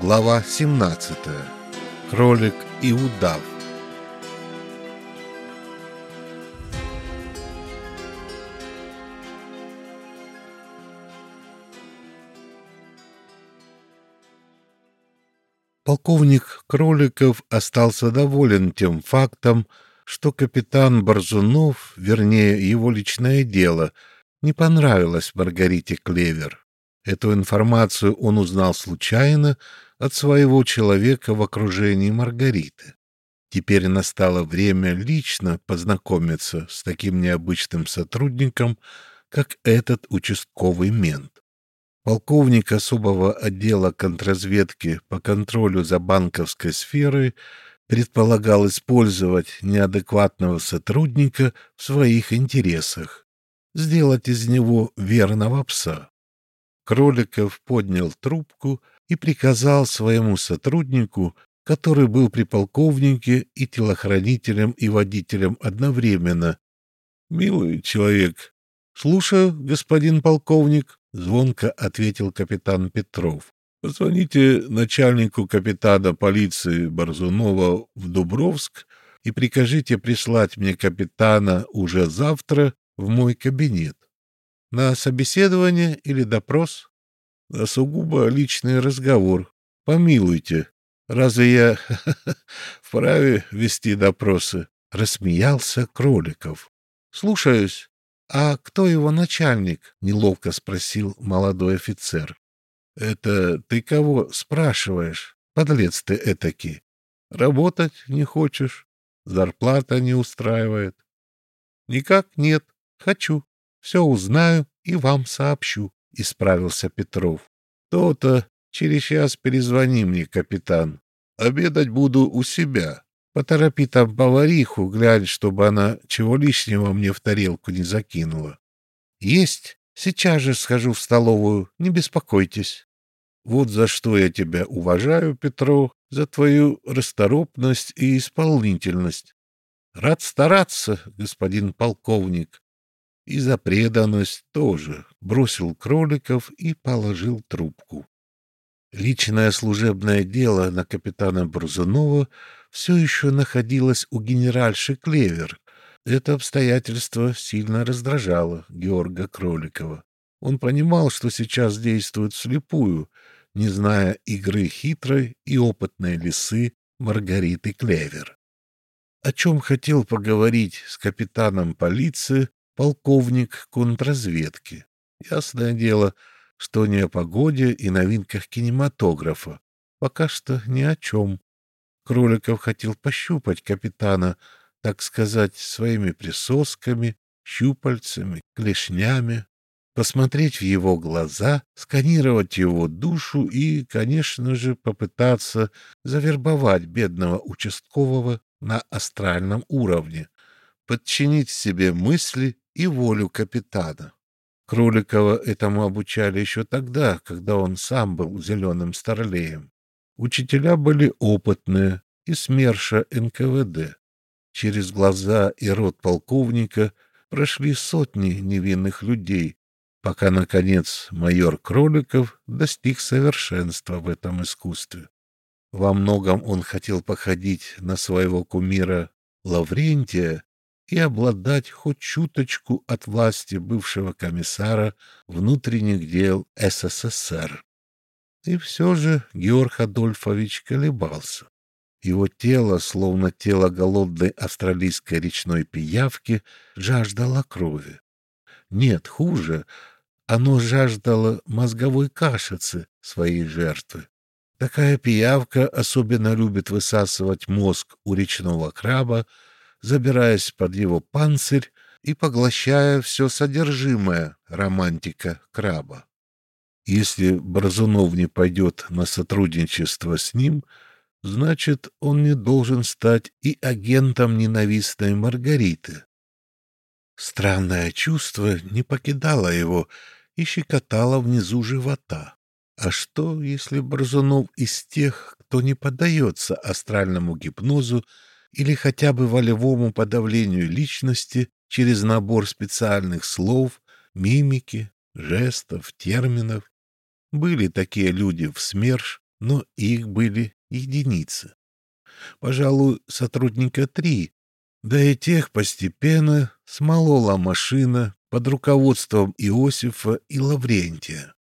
Глава 17. Кролик и удав. Полковник Кроликов остался доволен тем фактом, что капитан Борзунов, вернее, его личное дело, не понравилось Маргарите Клевер. Эту информацию он узнал случайно от своего человека в окружении Маргариты. Теперь настало время лично познакомиться с таким необычным сотрудником, как этот участковый мент. Полковник особого отдела контрразведки по контролю за банковской сферой предполагал использовать неадекватного сотрудника в своих интересах, сделать из него верного пса. Кроликов поднял трубку и приказал своему сотруднику, который был при полковнике и телохранителем и водителем одновременно. — Милый человек, слушаю, господин полковник, — звонко ответил капитан Петров. — Позвоните начальнику капитана полиции Борзунова в Дубровск и прикажите прислать мне капитана уже завтра в мой кабинет. На собеседование или допрос? На сугубо личный разговор. Помилуйте, разве я вправе вести допросы? Рассмеялся Кроликов. Слушаюсь. А кто его начальник? Неловко спросил молодой офицер. Это ты кого спрашиваешь? Подлец ты этакий. Работать не хочешь? Зарплата не устраивает? Никак нет. Хочу. Все узнаю и вам сообщу, — исправился Петров. То-то. Через час перезвони мне, капитан. Обедать буду у себя. Поторопи там повариху, глянь, чтобы она чего лишнего мне в тарелку не закинула. Есть. Сейчас же схожу в столовую, не беспокойтесь. Вот за что я тебя уважаю, Петров, за твою расторопность и исполнительность. Рад стараться, господин полковник. И за преданность тоже бросил кроликов и положил трубку. Личное служебное дело на капитана Брузунова все еще находилось у генеральши Клевер. Это обстоятельство сильно раздражало Георга Кроликова. Он понимал, что сейчас действует вслепую, не зная игры хитрой и опытной лисы Маргариты Клевер. О чем хотел поговорить с капитаном полиции полковник контрразведки. Ясное дело, что не о погоде и новинках кинематографа. Пока что ни о чем. Кроликов хотел пощупать капитана, так сказать, своими присосками, щупальцами, клешнями, посмотреть в его глаза, сканировать его душу и, конечно же, попытаться завербовать бедного участкового на астральном уровне, подчинить себе мысли и волю капитана. Кроликова этому обучали еще тогда, когда он сам был зеленым старлеем. Учителя были опытные и СМЕРШа НКВД. Через глаза и рот полковника прошли сотни невинных людей, пока, наконец, майор Кроликов достиг совершенства в этом искусстве. Во многом он хотел походить на своего кумира Лаврентия и обладать хоть чуточку от власти бывшего комиссара внутренних дел СССР. И все же Георг Адольфович колебался. Его тело, словно тело голодной австралийской речной пиявки, жаждало крови. Нет, хуже, оно жаждало мозговой кашицы своей жертвы. Такая пиявка особенно любит высасывать мозг у речного краба, забираясь под его панцирь и поглощая все содержимое романтика краба. Если Борзунов не пойдет на сотрудничество с ним, значит, он не должен стать и агентом ненавистной Маргариты. Странное чувство не покидало его и щекотало внизу живота. А что, если Борзунов из тех, кто не поддается астральному гипнозу или хотя бы волевому подавлению личности через набор специальных слов, мимики, жестов, терминов. Были такие люди в СМЕРШ, но их были единицы. Пожалуй, сотрудника три, да и тех постепенно смолола машина под руководством Иосифа и Лаврентия.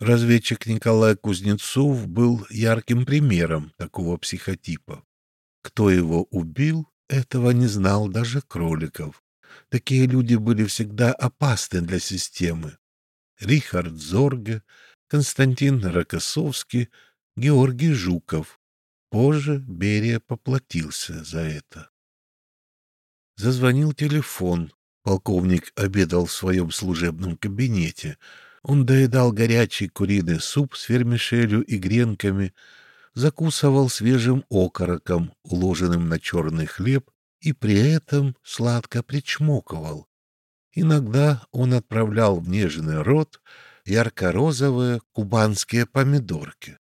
Разведчик Николай Кузнецов был ярким примером такого психотипа. Кто его убил, этого не знал даже Кроликов. Такие люди были всегда опасны для системы. Рихард Зорге, Константин Рокоссовский, Георгий Жуков. Позже Берия поплатился за это. Зазвонил телефон. Полковник обедал в своем служебном кабинете. Он доедал горячий куриный суп с вермишелью и гренками, закусывал свежим окороком, уложенным на черный хлеб, и при этом сладко причмокивал. Иногда он отправлял в нежный рот ярко-розовые кубанские помидорки.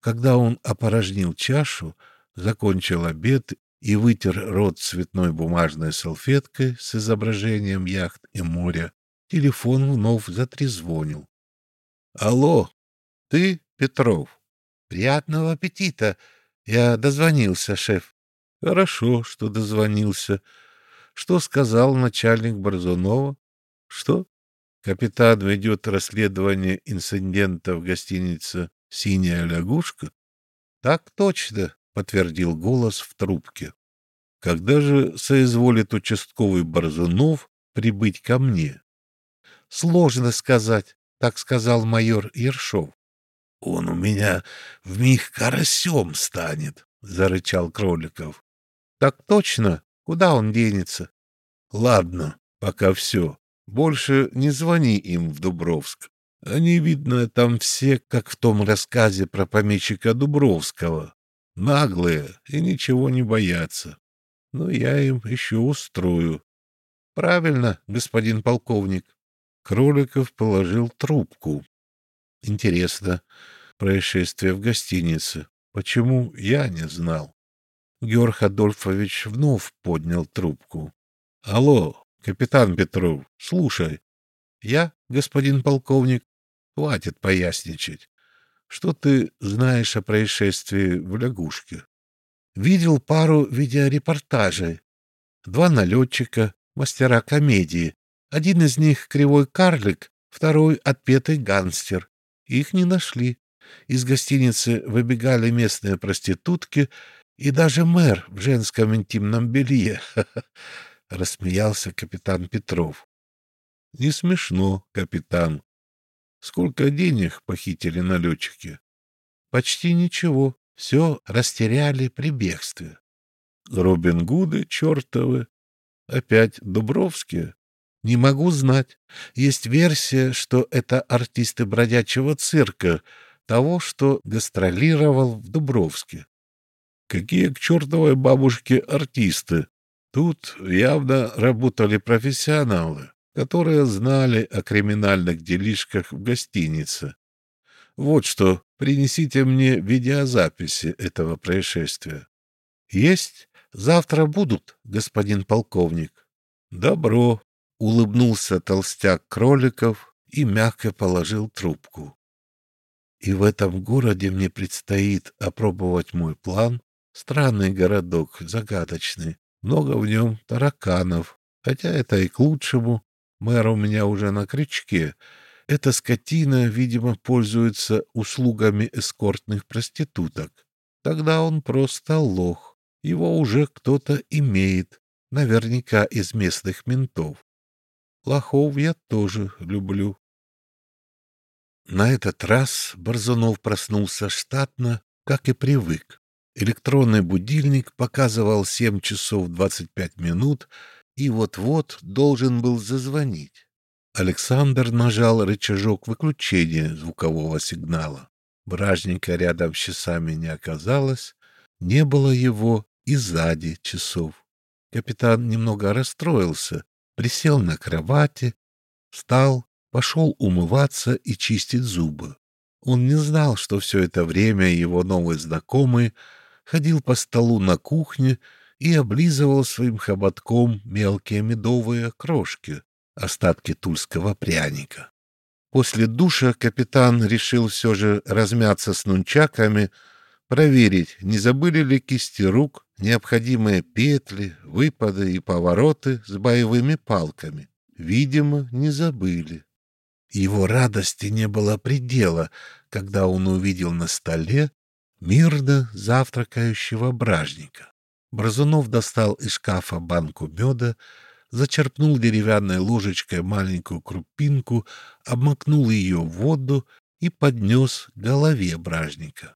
Когда он опорожнил чашу, закончил обед и вытер рот цветной бумажной салфеткой с изображением яхт и моря, телефон вновь затрезвонил. — Алло, ты, Петров? — Приятного аппетита! Я дозвонился, шеф. — Хорошо, что дозвонился. Что сказал начальник Борзунова? — Что? Капитан ведет расследование инцидента в гостинице «Синяя лягушка»? — Так точно, — подтвердил голос в трубке. — Когда же соизволит участковый Борзунов прибыть ко мне? — Сложно сказать, — так сказал майор Ершов. — Он у меня в миг карасем станет, — зарычал Кроликов. — Так точно. Куда он денется? — Ладно, пока все. Больше не звони им в Дубровск. Они, видно, там все, как в том рассказе про помещика Дубровского. Наглые и ничего не боятся. Но я им еще устрою. — Правильно, господин полковник. Кроликов положил трубку. Интересно, происшествие в гостинице. Почему я не знал? Георг Адольфович вновь поднял трубку. — Алло, капитан Петров, слушай. — Я, господин полковник. Хватит поясничать. Что ты знаешь о происшествии в лягушке? Видел пару видеорепортажей. Два налетчика, мастера комедии. Один из них кривой карлик, второй отпетый гангстер. Их не нашли. Из гостиницы выбегали местные проститутки и даже мэр в женском интимном белье. — рассмеялся капитан Петров. — Не смешно, капитан. Сколько денег похитили налетчики? Почти ничего. Все растеряли при бегстве. Робин Гуды чертовы. Опять Дубровские? Не могу знать. Есть версия, что это артисты бродячего цирка, того, что гастролировал в Дубровске. Какие к чертовой бабушке артисты? Тут явно работали профессионалы которые знали о криминальных делишках в гостинице. Вот что, принесите мне видеозаписи этого происшествия. Есть? Завтра будут, господин полковник. Добро, улыбнулся толстяк Кроликов и мягко положил трубку. И в этом городе мне предстоит опробовать мой план. Странный городок, загадочный, много в нем тараканов, хотя это и к лучшему. Мэр у меня уже на крючке. Эта скотина, видимо, пользуется услугами эскортных проституток. Тогда он просто лох. Его уже кто-то имеет, наверняка из местных ментов. Лохов я тоже люблю. На этот раз Борзунов проснулся штатно, как и привык. Электронный будильник показывал 7 часов 25 минут, и вот-вот должен был зазвонить. Александр нажал рычажок выключения звукового сигнала. Бражника рядом с часами не оказалось, не было его и сзади часов. Капитан немного расстроился, присел на кровати, встал, пошел умываться и чистить зубы. Он не знал, что все это время его новый знакомый ходил по столу на кухне и облизывал своим хоботком мелкие медовые крошки, остатки тульского пряника. После душа капитан решил все же размяться с нунчаками, проверить, не забыли ли кисти рук необходимые петли, выпады и повороты с боевыми палками. Видимо, не забыли. Его радости не было предела, когда он увидел на столе мирно завтракающего бражника. Бразунов достал из шкафа банку меда, зачерпнул деревянной ложечкой маленькую крупинку, обмакнул ее в воду и поднес к голове бражника.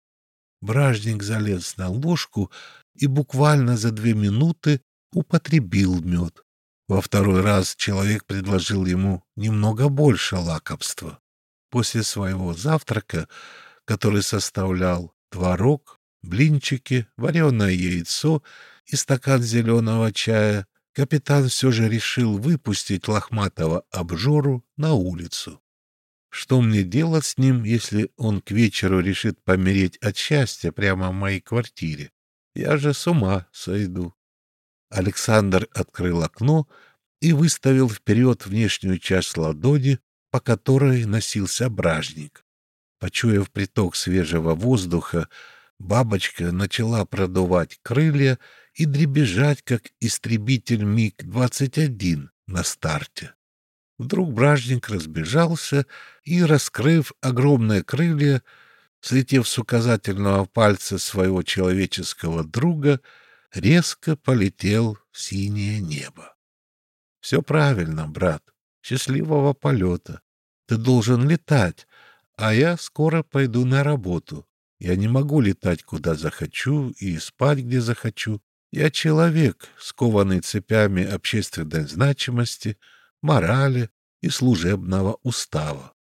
Бражник залез на ложку и буквально за две минуты употребил мед. Во второй раз человек предложил ему немного больше лакомства. После своего завтрака, который составлял творог, блинчики, вареное яйцо и стакан зеленого чая, капитан все же решил выпустить лохматого обжору на улицу. Что мне делать с ним, если он к вечеру решит помереть от счастья прямо в моей квартире? Я же с ума сойду. Александр открыл окно и выставил вперед внешнюю часть ладони, по которой носился бражник. Почуяв приток свежего воздуха, бабочка начала продувать крылья и дребезжать, как истребитель МиГ-21 на старте. Вдруг бражник разбежался и, раскрыв огромные крылья, слетев с указательного пальца своего человеческого друга, резко полетел в синее небо. Все правильно, брат. Счастливого полета. Ты должен летать, а я скоро пойду на работу. Я не могу летать куда захочу и спать где захочу. Я человек, скованный цепями общественной значимости, морали и служебного устава.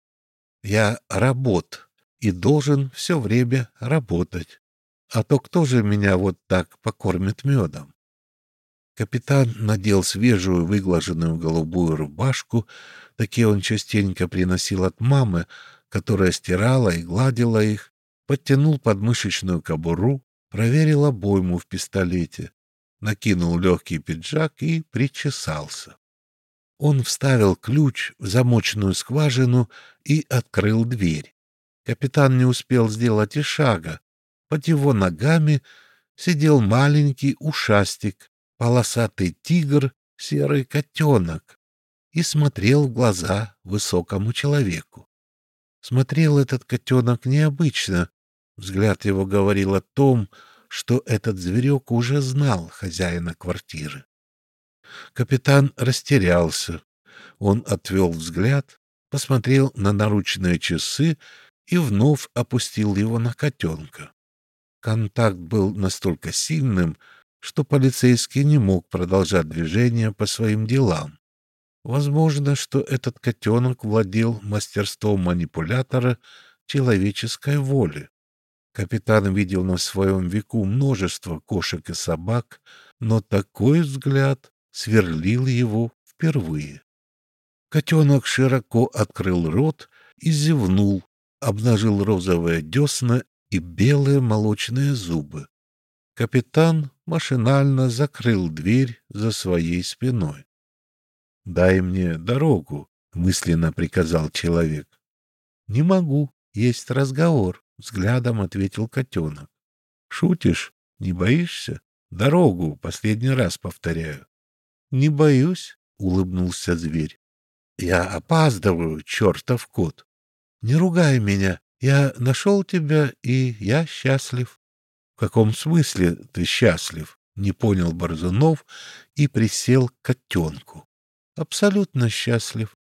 Я работ и должен все время работать. А то кто же меня вот так покормит медом? Капитан надел свежую выглаженную голубую рубашку, такие он частенько приносил от мамы, которая стирала и гладила их, подтянул подмышечную кобуру, проверил обойму в пистолете, накинул легкий пиджак и причесался. Он вставил ключ в замочную скважину и открыл дверь. Капитан не успел сделать и шага. Под его ногами сидел маленький ушастик, полосатый тигр, серый котенок, и смотрел в глаза высокому человеку. Смотрел этот котенок необычно. Взгляд его говорил о том, что этот зверек уже знал хозяина квартиры. Капитан растерялся. Он отвел взгляд, посмотрел на наручные часы и вновь опустил его на котенка. Контакт был настолько сильным, что полицейский не мог продолжать движение по своим делам. Возможно, что этот котенок владел мастерством манипулятора человеческой воли. Капитан видел на своем веку множество кошек и собак, но такой взгляд сверлил его впервые. Котенок широко открыл рот и зевнул, обнажил розовые десна и белые молочные зубы. Капитан машинально закрыл дверь за своей спиной. «Дай мне дорогу», — мысленно приказал человек. «Не могу, есть разговор», взглядом ответил котенок. Шутишь? Не боишься? Дорогу последний раз повторяю. Не боюсь, улыбнулся зверь. Я опаздываю, чертов кот. Не ругай меня. Я нашел тебя, и я счастлив. В каком смысле ты счастлив? Не понял Борзунов и присел к котенку. Абсолютно счастлив.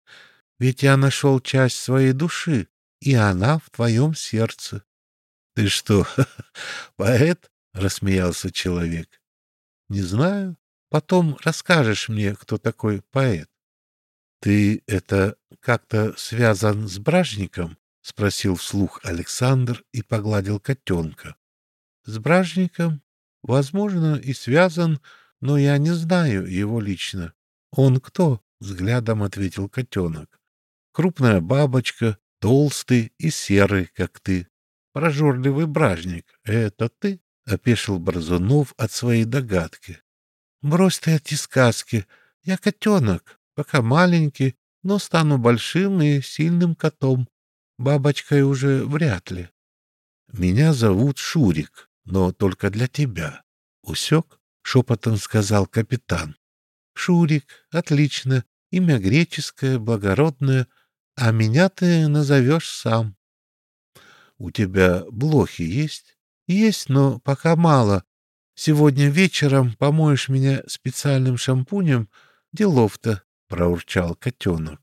Ведь я нашел часть своей души, и она в твоем сердце. — Ты что, поэт? — рассмеялся человек. — Не знаю. Потом расскажешь мне, кто такой поэт. — Ты это как-то связан с бражником? — спросил вслух Александр и погладил котенка. — С бражником? Возможно, и связан, но я не знаю его лично. — Он кто? — взглядом ответил котенок. — Крупная бабочка, толстый и серый, как ты. Прожорливый бражник. Это ты? — опешил Борзунов от своей догадки. — Брось ты эти сказки. Я котенок, пока маленький, но стану большим и сильным котом. Бабочкой уже вряд ли. Меня зовут Шурик, но только для тебя. Усек? — шепотом сказал капитан. Шурик, отлично, имя греческое, благородное, а меня ты назовешь сам. У тебя блохи есть? Есть, но пока мало. Сегодня вечером помоешь меня специальным шампунем. Делов-то, — проурчал котенок.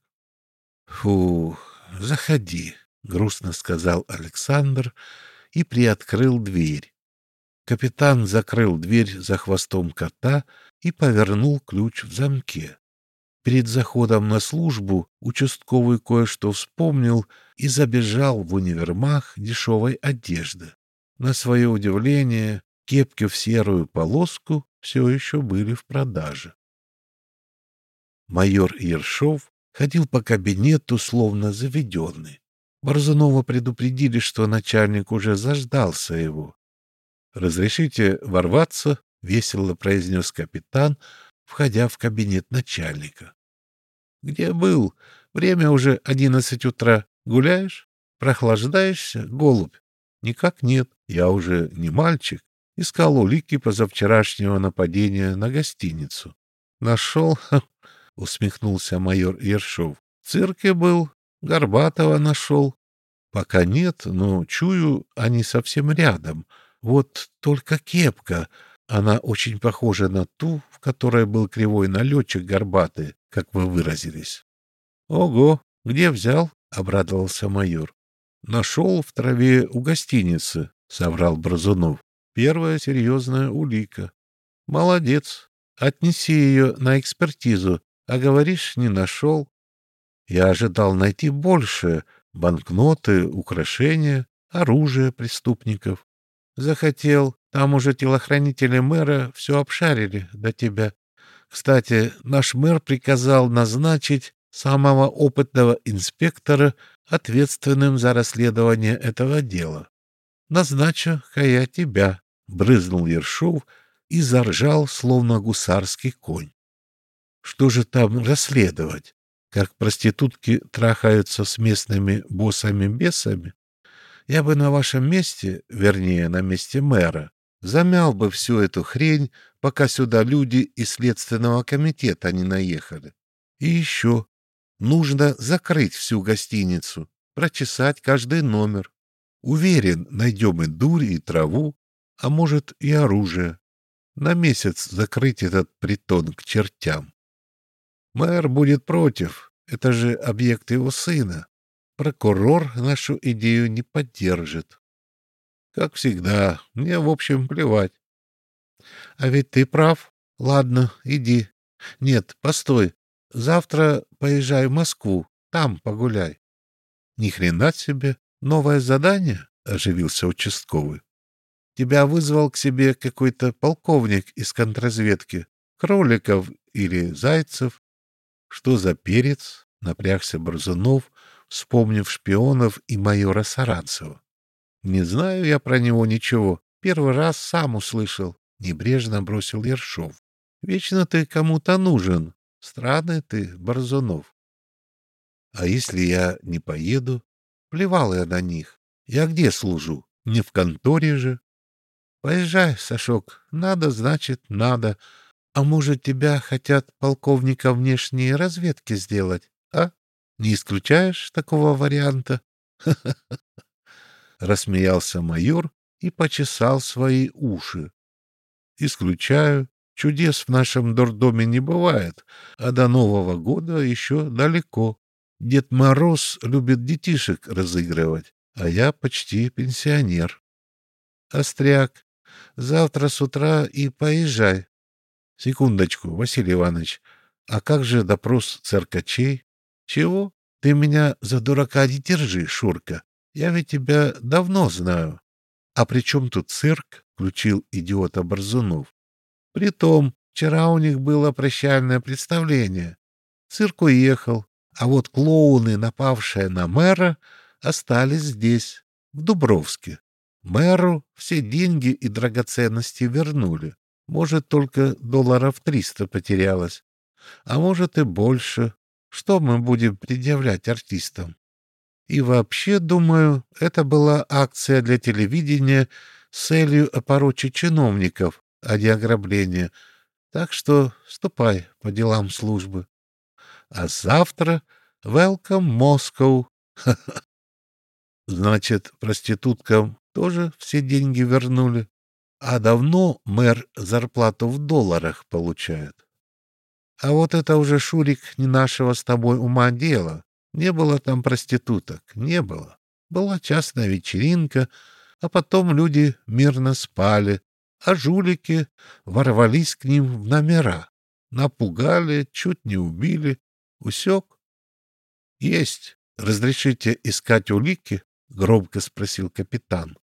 Фу, заходи, — грустно сказал Александр и приоткрыл дверь. Капитан закрыл дверь за хвостом кота и повернул ключ в замке. Перед заходом на службу участковый кое-что вспомнил и забежал в универмаг дешевой одежды. На свое удивление, кепки в серую полоску все еще были в продаже. Майор Ершов ходил по кабинету, словно заведенный. Борзунова предупредили, что начальник уже заждался его. «Разрешите ворваться?» — весело произнес капитан, входя в кабинет начальника. «Где был? Время уже одиннадцать утра. Гуляешь? Прохлаждаешься, голубь?» «Никак нет. Я уже не мальчик. Искал улики позавчерашнего нападения на гостиницу. Нашел?» — усмехнулся майор Ершов. «В цирке был. Горбатова нашел. Пока нет, но чую, они совсем рядом». Вот только кепка, она очень похожа на ту, в которой был кривой налетчик горбатый, как вы выразились. — Ого, где взял? — обрадовался майор. — Нашел в траве у гостиницы, — соврал Бразунов. — Первая серьезная улика. — Молодец. Отнеси ее на экспертизу, а говоришь, не нашел. Я ожидал найти больше — банкноты, украшения, оружие преступников. Захотел. Там уже телохранители мэра все обшарили до тебя. Кстати, наш мэр приказал назначить самого опытного инспектора ответственным за расследование этого дела. Назначу-ка тебя, — брызнул Ершов и заржал, словно гусарский конь. Что же там расследовать? Как проститутки трахаются с местными боссами-бесами? Я бы на вашем месте, вернее, на месте мэра, замял бы всю эту хрень, пока сюда люди из Следственного комитета не наехали. И еще. Нужно закрыть всю гостиницу, прочесать каждый номер. Уверен, найдем и дурь, и траву, а может и оружие. На месяц закрыть этот притон к чертям. Мэр будет против, это же объект его сына. Прокурор нашу идею не поддержит. Как всегда, мне, в общем, плевать. А ведь ты прав. Ладно, иди. Нет, постой. Завтра поезжай в Москву. Там погуляй. Ни хрена себе. Новое задание? Оживился участковый. Тебя вызвал к себе какой-то полковник из контрразведки. Кроликов или Зайцев. Что за перец? Напрягся Борзунов, вспомнив шпионов и майора Саранцева. «Не знаю я про него ничего. Первый раз сам услышал», — небрежно бросил Ершов. «Вечно ты кому-то нужен. Странный ты, Борзунов». «А если я не поеду? Плевал я на них. Я где служу? Не в конторе же». «Поезжай, Сашок. Надо, значит, надо. А может, тебя хотят полковника внешней разведки сделать, а?» Не исключаешь такого варианта? Рассмеялся майор и почесал свои уши. Исключаю. Чудес в нашем дурдоме не бывает, а до Нового года еще далеко. Дед Мороз любит детишек разыгрывать, а я почти пенсионер. Остряк, завтра с утра и поезжай. Секундочку, Василий Иванович, а как же допрос циркачей? Чего? Ты меня за дурака не держи, Шурка. Я ведь тебя давно знаю. А при чем тут цирк? Включил идиота Борзунов. Притом, вчера у них было прощальное представление. Цирк уехал, а вот клоуны, напавшие на мэра, остались здесь, в Дубровске. Мэру все деньги и драгоценности вернули. Может, только долларов триста потерялось. А может и больше. Что мы будем предъявлять артистам? И вообще, думаю, это была акция для телевидения с целью опорочить чиновников, а не ограбление. Так что ступай по делам службы. А завтра welcome Moscow. Значит, проституткам тоже все деньги вернули? А давно мэр зарплату в долларах получает. А вот это уже, Шурик, не нашего с тобой ума дело. Не было там проституток, не было. Была частная вечеринка, а потом люди мирно спали, а жулики ворвались к ним в номера. Напугали, чуть не убили. Усек? — Есть. Разрешите искать улики? — громко спросил капитан. —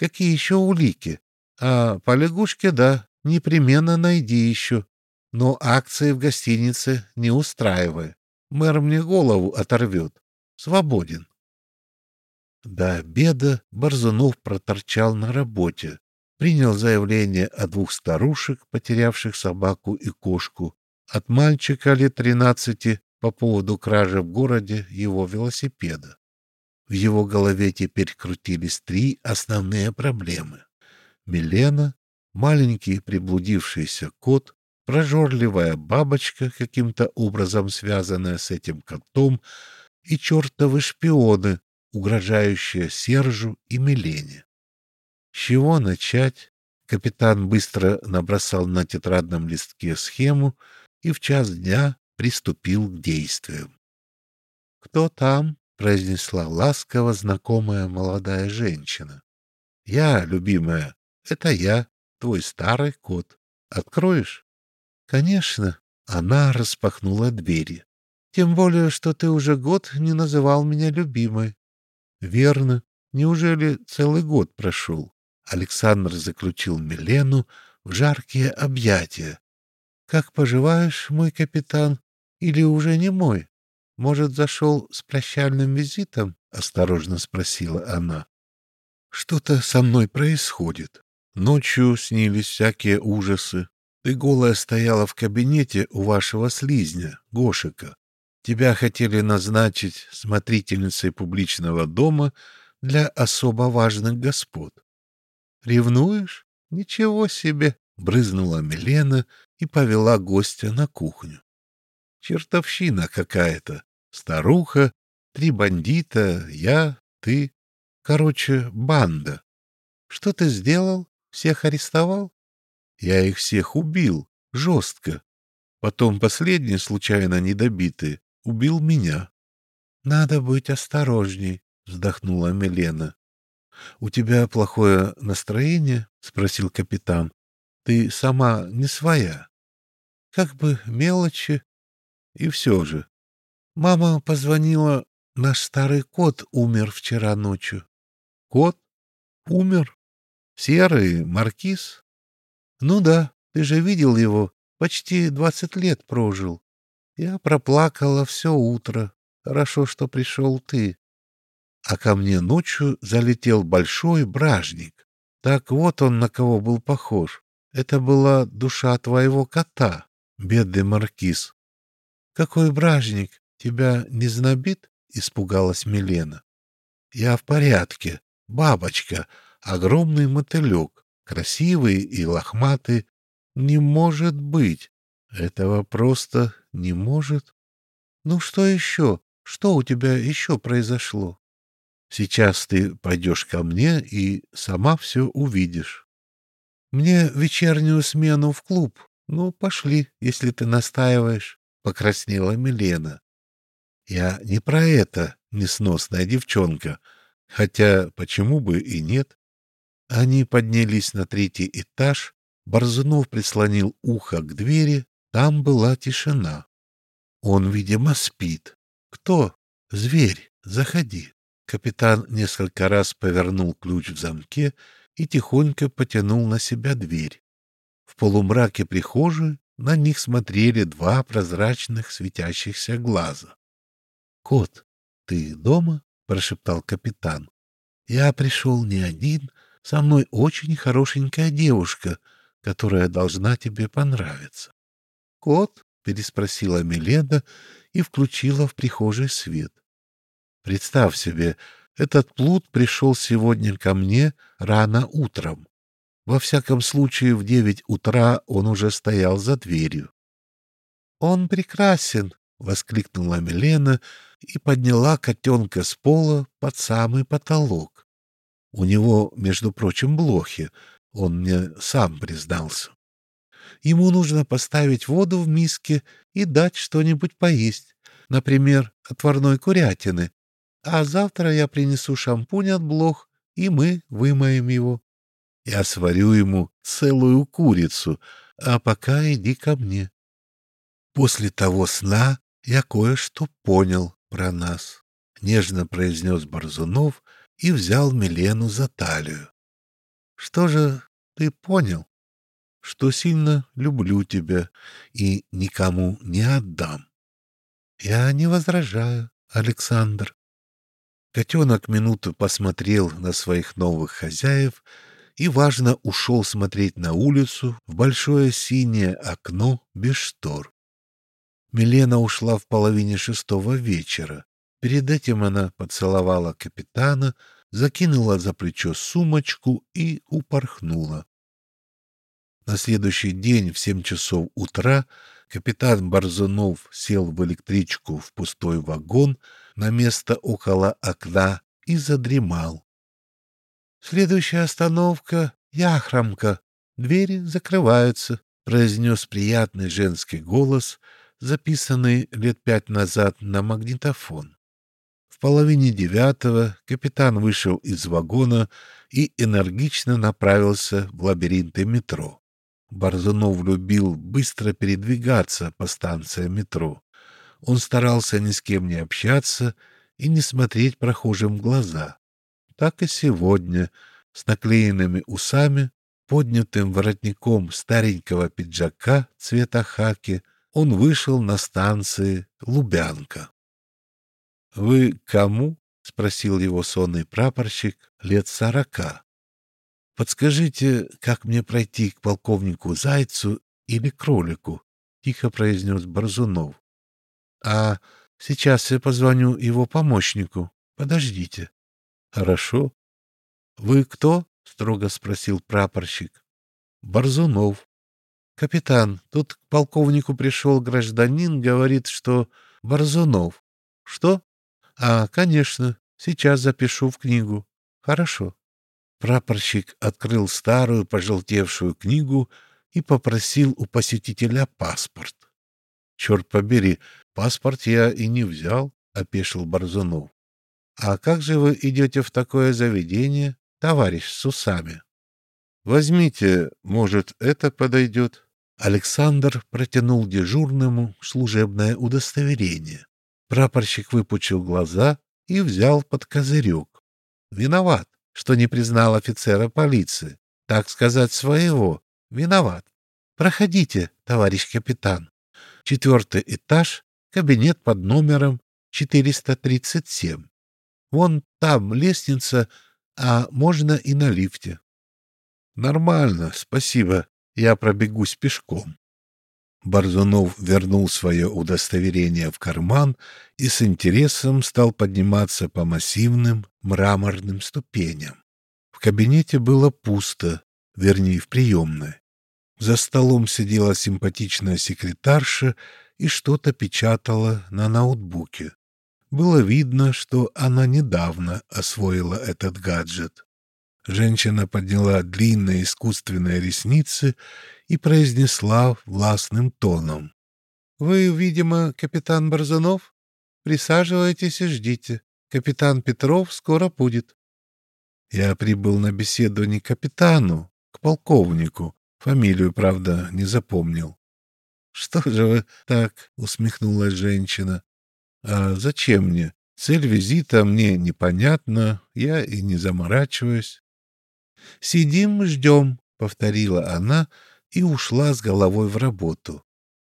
Какие еще улики? А по лягушке, да, непременно найди еще. Но акции в гостинице не устраивай. Мэр мне голову оторвет. Свободен. До обеда Борзунов проторчал на работе. Принял заявление о двух старушек, потерявших собаку и кошку, от мальчика лет тринадцати по поводу кражи в городе его велосипеда. В его голове теперь крутились три основные проблемы. Милена, маленький приблудившийся кот, прожорливая бабочка, каким-то образом связанная с этим котом, и чертовы шпионы, угрожающие Сержу и Милене. С чего начать? Капитан быстро набросал на тетрадном листке схему и в час дня приступил к действиям. «Кто там?» — произнесла ласково знакомая молодая женщина. «Я, любимая, это я, твой старый кот. Откроешь?» «Конечно». Она распахнула двери. «Тем более, что ты уже год не называл меня любимой». «Верно. Неужели целый год прошел?» Александр заключил Милену в жаркие объятия. «Как поживаешь, мой капитан?» Или уже не мой? Может, зашел с прощальным визитом? — осторожно спросила она. — Что-то со мной происходит. Ночью снились всякие ужасы. Ты голая стояла в кабинете у вашего слизня, Гошика. Тебя хотели назначить смотрительницей публичного дома для особо важных господ. Ревнуешь? Ничего себе! — брызнула Милена и повела гостя на кухню. Чертовщина какая-то. Старуха, три бандита, я, ты. Короче, банда. Что ты сделал? Всех арестовал? Я их всех убил. Жестко. Потом последний, случайно недобитый, убил меня. Надо быть осторожней, вздохнула Милена. У тебя плохое настроение? спросил капитан. Ты сама не своя. Как бы мелочи, и все же. Мама позвонила, наш старый кот умер вчера ночью. Кот? Умер? Серый маркиз? Ну да, ты же видел его, почти двадцать лет прожил. Я проплакала все утро. Хорошо, что пришел ты. А ко мне ночью залетел большой бражник. Так вот он на кого был похож. Это была душа твоего кота, бедный маркиз. Какой бражник? Тебя не знобит? Испугалась Милена. Я в порядке. Бабочка, огромный мотылек, красивый и лохматый. Не может быть. Этого просто не может. Ну что еще? Что у тебя еще произошло? Сейчас ты пойдешь ко мне и сама все увидишь. Мне вечернюю смену в клуб. Ну, пошли, если ты настаиваешь. — покраснела Милена. «Я не про это, несносная девчонка, хотя почему бы и нет?» Они поднялись на третий этаж, Борзунов прислонил ухо к двери, там была тишина. «Он, видимо, спит. Кто? Зверь, заходи». Капитан несколько раз повернул ключ в замке и тихонько потянул на себя дверь. В полумраке прихожей на них смотрели два прозрачных светящихся глаза. — Кот, ты дома? — прошептал капитан. — Я пришел не один, со мной очень хорошенькая девушка, которая должна тебе понравиться. — Кот? — переспросила Миледа и включила в прихожий свет. Представь себе, этот плут пришел сегодня ко мне рано утром. Во всяком случае, в девять утра он уже стоял за дверью. «Он прекрасен!» — воскликнула Милена и подняла котенка с пола под самый потолок. У него, между прочим, блохи, он мне сам признался. Ему нужно поставить воду в миске и дать что-нибудь поесть, например, отварной курятины, а завтра я принесу шампунь от блох, и мы вымоем его. Я сварю ему целую курицу, а пока иди ко мне. После того сна я кое-что понял про нас, — нежно произнес Борзунов и взял Милену за талию. — Что же ты понял? Что сильно люблю тебя и никому не отдам. — Я не возражаю, Александр. Котенок минуту посмотрел на своих новых хозяев и, важно, ушел смотреть на улицу в большое синее окно без штор. Милена ушла в половине шестого вечера. Перед этим она поцеловала капитана, закинула за плечо сумочку и упорхнула. На следующий день в семь часов утра капитан Борзунов сел в электричку в пустой вагон на место около окна и задремал. «Следующая остановка — Яхрамка. Двери закрываются», — произнес приятный женский голос, записанный лет пять назад на магнитофон. В половине девятого капитан вышел из вагона и энергично направился в лабиринты метро. Борзунов любил быстро передвигаться по станциям метро. Он старался ни с кем не общаться и не смотреть прохожим в глаза. Так и сегодня, с наклеенными усами, поднятым воротником старенького пиджака цвета хаки, он вышел на станции Лубянка. — Вы кому? — спросил его сонный прапорщик лет сорока. «Подскажите, как мне пройти к полковнику Зайцу или Кролику?» — тихо произнес Борзунов. «А сейчас я позвоню его помощнику. Подождите». «Хорошо». «Вы кто?» — строго спросил прапорщик. «Борзунов». «Капитан, тут к полковнику пришел гражданин, говорит, что Борзунов». «Что?» «А, конечно, сейчас запишу в книгу». «Хорошо». Прапорщик открыл старую пожелтевшую книгу и попросил у посетителя паспорт. — Черт побери, паспорт я и не взял, — опешил Борзунов. — А как же вы идете в такое заведение, товарищ с усами? — Возьмите, может, это подойдет. Александр протянул дежурному служебное удостоверение. Прапорщик выпучил глаза и взял под козырек. — Виноват что не признал офицера полиции. Так сказать, своего. Виноват. Проходите, товарищ капитан. Четвертый этаж, кабинет под номером 437. Вон там лестница, а можно и на лифте. Нормально, спасибо. Я пробегусь пешком. Борзунов вернул свое удостоверение в карман и с интересом стал подниматься по массивным мраморным ступеням. В кабинете было пусто, вернее, в приемной. За столом сидела симпатичная секретарша и что-то печатала на ноутбуке. Было видно, что она недавно освоила этот гаджет. Женщина подняла длинные искусственные ресницы и произнесла властным тоном. — Вы, видимо, капитан Борзунов? Присаживайтесь и ждите. Капитан Петров скоро будет. Я прибыл на беседу не к капитану, к полковнику. Фамилию, правда, не запомнил. — Что же вы так? — усмехнулась женщина. — А зачем мне? Цель визита мне непонятна, я и не заморачиваюсь. — Сидим, ждем, — повторила она и ушла с головой в работу.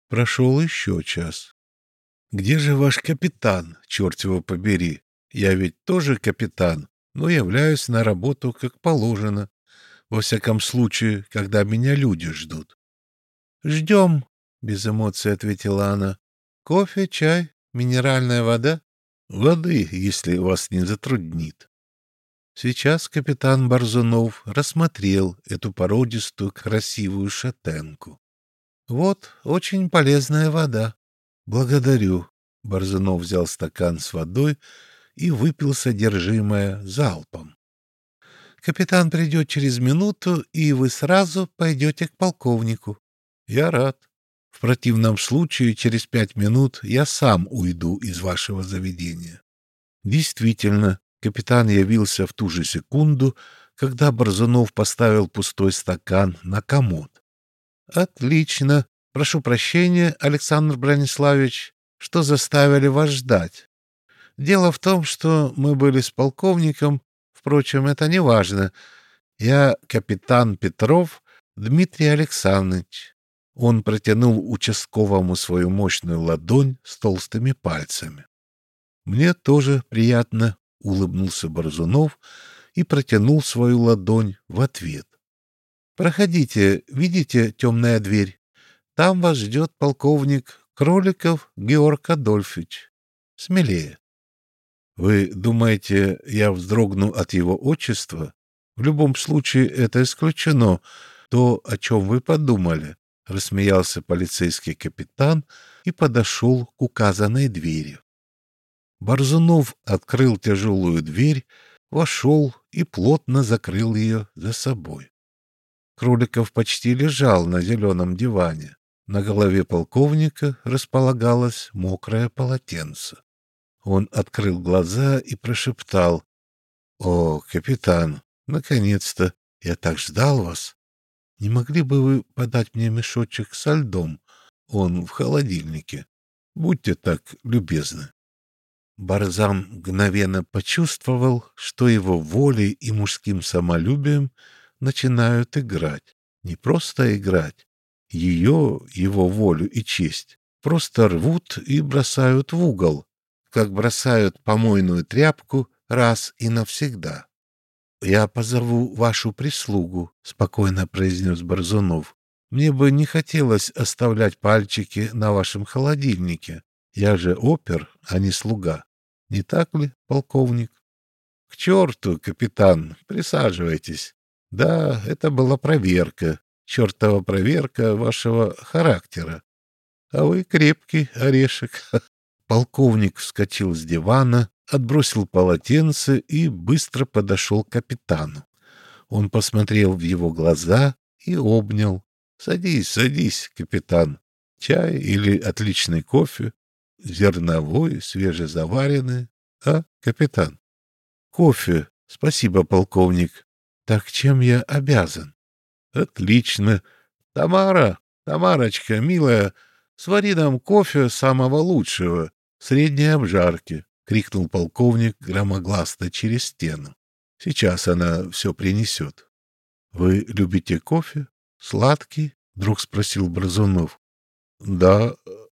Прошел еще час. — Где же ваш капитан, черт его побери? Я ведь тоже капитан, но являюсь на работу как положено. Во всяком случае, когда меня люди ждут. — Ждем, — без эмоций ответила она. — Кофе, чай, Минеральная вода? Воды, если вас не затруднит. Сейчас капитан Борзунов рассмотрел эту породистую красивую шатенку. Вот, очень полезная вода. Благодарю. Борзунов взял стакан с водой и выпил содержимое залпом. Капитан придет через минуту, и вы сразу пойдете к полковнику. Я рад. В противном случае через пять минут я сам уйду из вашего заведения. Действительно, капитан явился в ту же секунду, когда Борзунов поставил пустой стакан на комод. Отлично. Прошу прощения, Александр Брониславович, что заставили вас ждать. Дело в том, что мы были с полковником, впрочем, это не важно. Я капитан Петров Дмитрий Александрович. Он протянул участковому свою мощную ладонь с толстыми пальцами. «Мне тоже приятно», — улыбнулся Борзунов и протянул свою ладонь в ответ. «Проходите, видите темная дверь? Там вас ждет полковник Кроликов Георг Адольфович. Смелее». «Вы думаете, я вздрогну от его отчества? В любом случае это исключено. То, о чем вы подумали. — рассмеялся полицейский капитан и подошел к указанной двери. Борзунов открыл тяжелую дверь, вошел и плотно закрыл ее за собой. Кроликов почти лежал на зеленом диване. На голове полковника располагалось мокрое полотенце. Он открыл глаза и прошептал. — О, капитан, наконец-то! Я так ждал вас! Не могли бы вы подать мне мешочек со льдом? Он в холодильнике. Будьте так любезны. Барзан мгновенно почувствовал, что его волей и мужским самолюбием начинают играть. Не просто играть. Ее, его волю и честь просто рвут и бросают в угол, как бросают помойную тряпку раз и навсегда. «Я позову вашу прислугу», — спокойно произнес Борзунов. «Мне бы не хотелось оставлять пальчики на вашем холодильнике. Я же опер, а не слуга. Не так ли, полковник?» «К черту, капитан, присаживайтесь. Да, это была проверка, чертова проверка вашего характера. А вы крепкий орешек». Полковник вскочил с дивана, отбросил полотенце и быстро подошел к капитану. Он посмотрел в его глаза и обнял. — Садись, садись, капитан. Чай или отличный кофе? Зерновой, свежезаваренный. А, капитан? — Кофе. Спасибо, полковник. Так чем я обязан? — Отлично. Тамара, Тамарочка, милая, свари нам кофе самого лучшего, средней обжарки. — крикнул полковник громогласно через стену. — Сейчас она все принесет. — Вы любите кофе? Сладкий? — вдруг спросил Бразунов. — Да.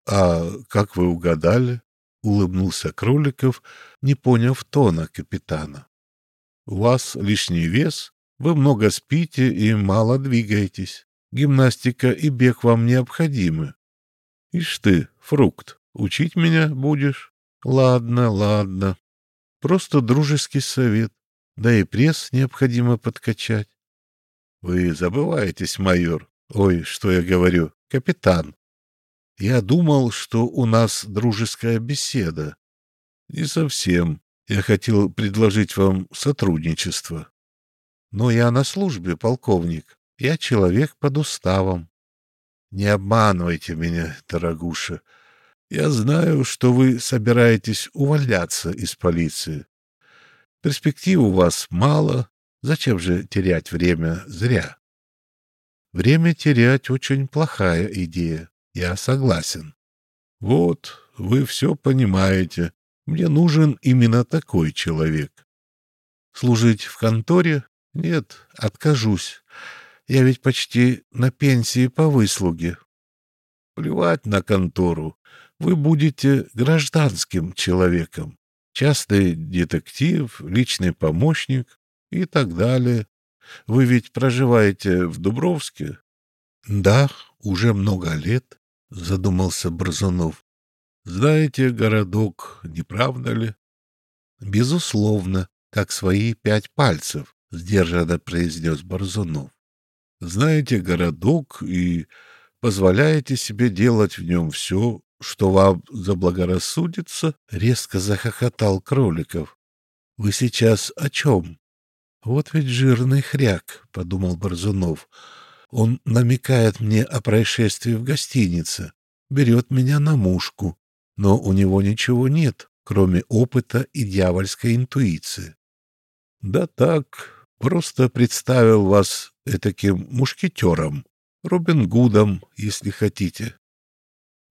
А как вы угадали? — улыбнулся Кроликов, не поняв тона капитана. — У вас лишний вес, вы много спите и мало двигаетесь. Гимнастика и бег вам необходимы. Ишь ты, фрукт, учить меня будешь? Ладно, ладно. Просто дружеский совет. Да и пресс необходимо подкачать. Вы забываетесь, майор. Ой, что я говорю, капитан. Я думал, что у нас дружеская беседа. Не совсем. Я хотел предложить вам сотрудничество. Но я на службе, полковник. Я человек под уставом. Не обманывайте меня, дорогуша. Я знаю, что вы собираетесь увольняться из полиции. Перспектив у вас мало. Зачем же терять время зря? Время терять очень плохая идея. Я согласен. Вот, вы все понимаете. Мне нужен именно такой человек. Служить в конторе? Нет, откажусь. Я ведь почти на пенсии по выслуге. Плевать на контору вы будете гражданским человеком, частный детектив, личный помощник и так далее. Вы ведь проживаете в Дубровске? — Да, уже много лет, — задумался Бразунов. Знаете городок, не правда ли? Безусловно, как свои пять пальцев, сдержанно произнес Борзунов. Знаете городок и позволяете себе делать в нем все, что вам заблагорассудится? Резко захохотал Кроликов. Вы сейчас о чем? Вот ведь жирный хряк, подумал Борзунов. Он намекает мне о происшествии в гостинице, берет меня на мушку, но у него ничего нет, кроме опыта и дьявольской интуиции. Да так, просто представил вас этаким мушкетером, Робин Гудом, если хотите.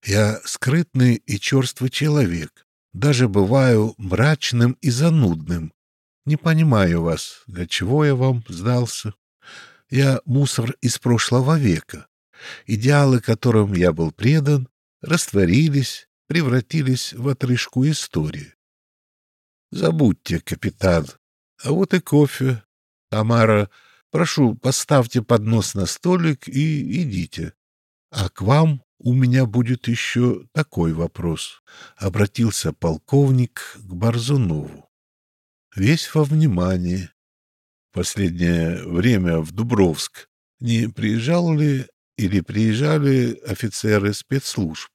Я скрытный и черствый человек, даже бываю мрачным и занудным. Не понимаю вас, для чего я вам сдался. Я мусор из прошлого века. Идеалы, которым я был предан, растворились, превратились в отрыжку истории. Забудьте, капитан. А вот и кофе. Тамара, прошу, поставьте поднос на столик и идите. А к вам у меня будет еще такой вопрос. Обратился полковник к Борзунову. Весь во внимании. Последнее время в Дубровск не приезжал ли или приезжали офицеры спецслужб?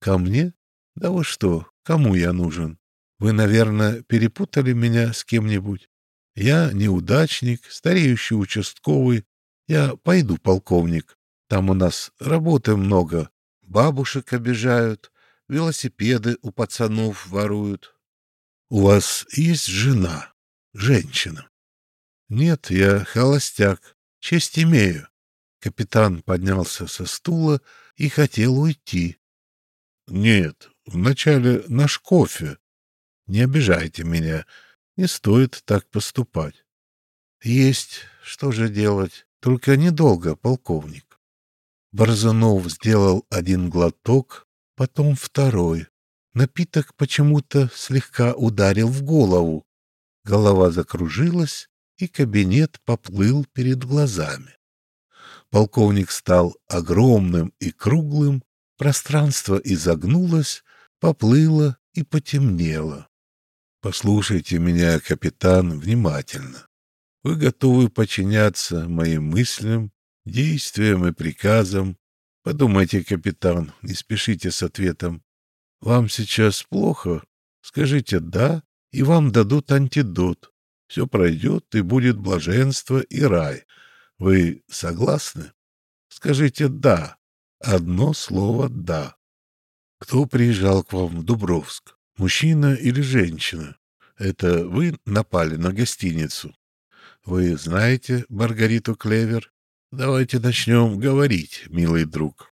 Ко мне? Да вы что, кому я нужен? Вы, наверное, перепутали меня с кем-нибудь. Я неудачник, стареющий участковый. Я пойду, полковник. Там у нас работы много. Бабушек обижают, велосипеды у пацанов воруют. У вас есть жена, женщина? Нет, я холостяк. Честь имею. Капитан поднялся со стула и хотел уйти. Нет, вначале наш кофе. Не обижайте меня. Не стоит так поступать. Есть. Что же делать? Только недолго, полковник. Борзунов сделал один глоток, потом второй. Напиток почему-то слегка ударил в голову. Голова закружилась, и кабинет поплыл перед глазами. Полковник стал огромным и круглым, пространство изогнулось, поплыло и потемнело. Послушайте меня, капитан, внимательно. Вы готовы подчиняться моим мыслям, действиям и приказам. Подумайте, капитан, не спешите с ответом. Вам сейчас плохо? Скажите «да», и вам дадут антидот. Все пройдет, и будет блаженство и рай. Вы согласны? Скажите «да». Одно слово «да». Кто приезжал к вам в Дубровск? Мужчина или женщина? Это вы напали на гостиницу? Вы знаете Маргариту Клевер? Давайте начнем говорить, милый друг.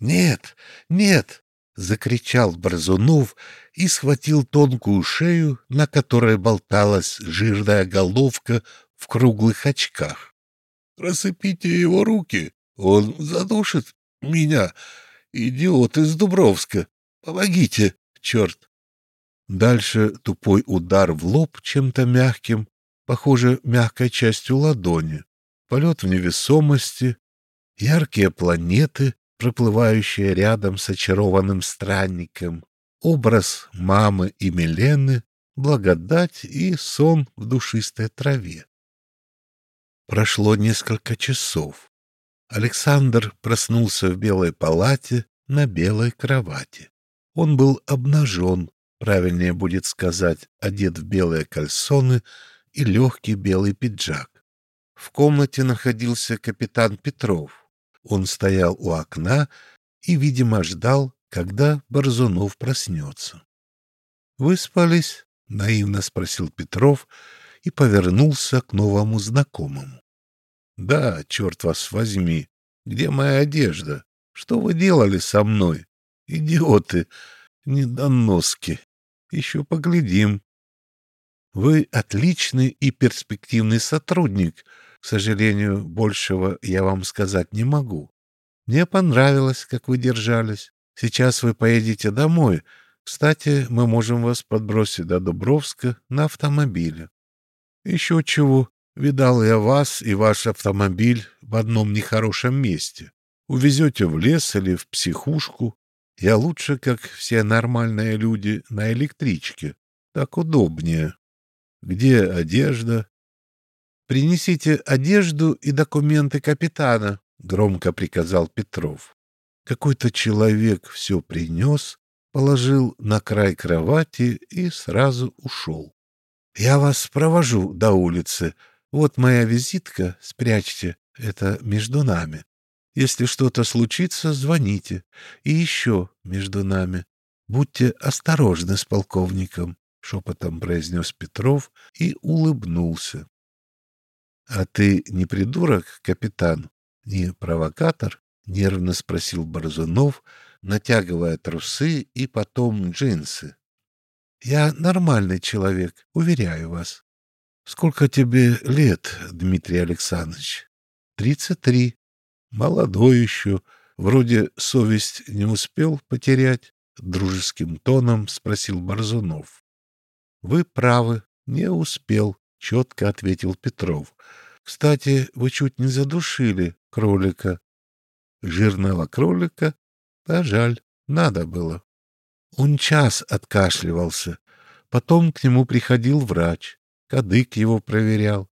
Нет, нет, закричал Борзунов и схватил тонкую шею, на которой болталась жирная головка в круглых очках. Рассыпите его руки, он задушит меня. Идиот из Дубровска. Помогите черт. Дальше тупой удар в лоб чем-то мягким, похоже, мягкой частью ладони, полет в невесомости, яркие планеты, проплывающие рядом с очарованным странником, образ мамы и Милены, благодать и сон в душистой траве. Прошло несколько часов. Александр проснулся в белой палате на белой кровати. Он был обнажен, правильнее будет сказать, одет в белые кальсоны и легкий белый пиджак. В комнате находился капитан Петров. Он стоял у окна и, видимо, ждал, когда Борзунов проснется. «Выспались?» — наивно спросил Петров и повернулся к новому знакомому. «Да, черт вас возьми! Где моя одежда? Что вы делали со мной? Идиоты! Недоноски! Еще поглядим. Вы отличный и перспективный сотрудник. К сожалению, большего я вам сказать не могу. Мне понравилось, как вы держались. Сейчас вы поедете домой. Кстати, мы можем вас подбросить до Дубровска на автомобиле. Еще чего. Видал я вас и ваш автомобиль в одном нехорошем месте. Увезете в лес или в психушку, Я лучше, как все нормальные люди, на электричке. Так удобнее. Где одежда? Принесите одежду и документы капитана, громко приказал Петров. Какой-то человек все принес, положил на край кровати и сразу ушел. Я вас провожу до улицы. Вот моя визитка, спрячьте, это между нами. Если что-то случится, звоните. И еще между нами. Будьте осторожны с полковником, — шепотом произнес Петров и улыбнулся. — А ты не придурок, капитан, не провокатор? — нервно спросил Борзунов, натягивая трусы и потом джинсы. — Я нормальный человек, уверяю вас. — Сколько тебе лет, Дмитрий Александрович? — Тридцать три. Молодой еще, вроде совесть не успел потерять, дружеским тоном спросил Борзунов. Вы правы, не успел, четко ответил Петров. Кстати, вы чуть не задушили кролика. Жирного кролика? Да жаль, надо было. Он час откашливался. Потом к нему приходил врач. Кадык его проверял.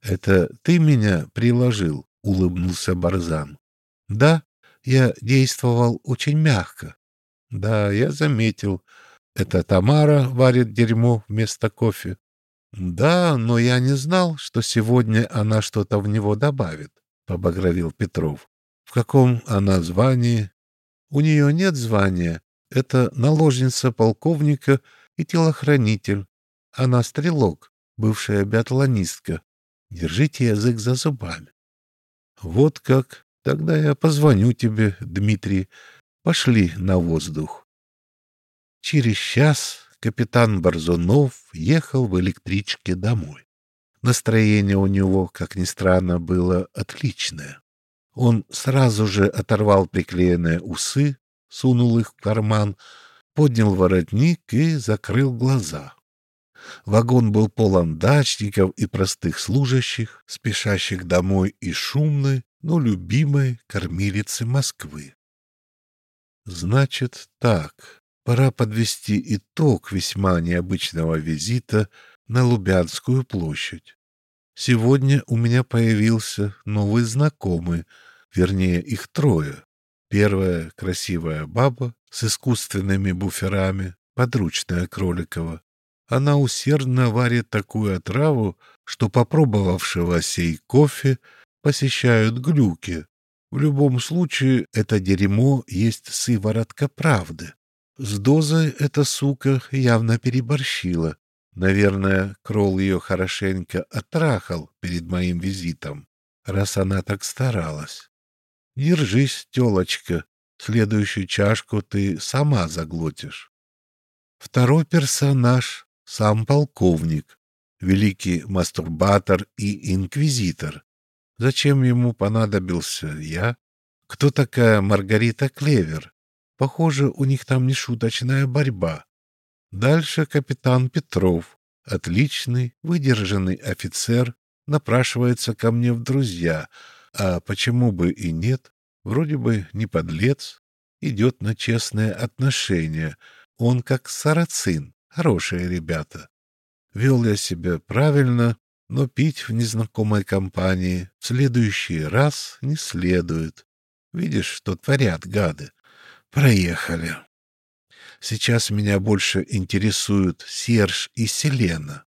Это ты меня приложил? — улыбнулся Барзан. — Да, я действовал очень мягко. — Да, я заметил. Это Тамара варит дерьмо вместо кофе. — Да, но я не знал, что сегодня она что-то в него добавит, — побагровил Петров. — В каком она звании? — У нее нет звания. Это наложница полковника и телохранитель. Она стрелок, бывшая биатлонистка. Держите язык за зубами. Вот как? Тогда я позвоню тебе, Дмитрий. Пошли на воздух. Через час капитан Борзунов ехал в электричке домой. Настроение у него, как ни странно, было отличное. Он сразу же оторвал приклеенные усы, сунул их в карман, поднял воротник и закрыл глаза. Вагон был полон дачников и простых служащих, спешащих домой из шумной, но любимой кормилицы Москвы. Значит так, пора подвести итог весьма необычного визита на Лубянскую площадь. Сегодня у меня появился новый знакомый, вернее, их трое. Первая — красивая баба с искусственными буферами, подручная Кроликова. Она усердно варит такую отраву, что попробовавшего сей кофе посещают глюки. В любом случае, это дерьмо есть сыворотка правды. С дозой эта сука явно переборщила. Наверное, Кролл ее хорошенько оттрахал перед моим визитом, раз она так старалась. Держись, телочка, следующую чашку ты сама заглотишь. Второй персонаж сам полковник, великий мастурбатор и инквизитор. Зачем ему понадобился я? Кто такая Маргарита Клевер? Похоже, у них там нешуточная борьба. Дальше капитан Петров, отличный, выдержанный офицер, напрашивается ко мне в друзья. А почему бы и нет? Вроде бы не подлец, идет на честные отношения. Он как сарацин, Хорошие ребята. Вел я себя правильно, но пить в незнакомой компании в следующий раз не следует. Видишь, что творят гады. Проехали. Сейчас меня больше интересуют Серж и Селена.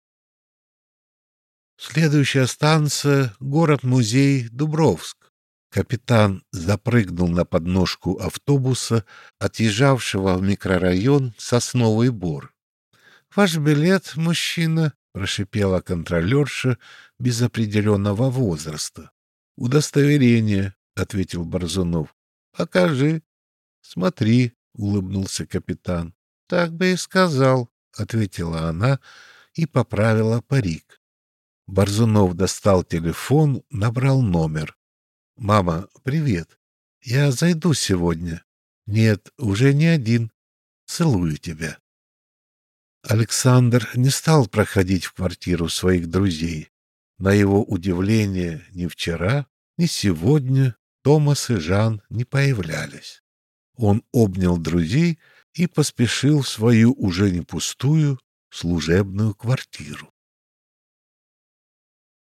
Следующая станция — город-музей Дубровск. Капитан запрыгнул на подножку автобуса, отъезжавшего в микрорайон Сосновый Бор. Ваш билет, мужчина, прошипела контролерша без определенного возраста. Удостоверение, ответил Борзунов. Покажи. Смотри, улыбнулся капитан. Так бы и сказал, ответила она и поправила парик. Борзунов достал телефон, набрал номер. «Мама, привет. Я зайду сегодня. Нет, уже не один. Целую тебя». Александр не стал проходить в квартиру своих друзей. На его удивление ни вчера, ни сегодня Томас и Жан не появлялись. Он обнял друзей и поспешил в свою уже не пустую служебную квартиру.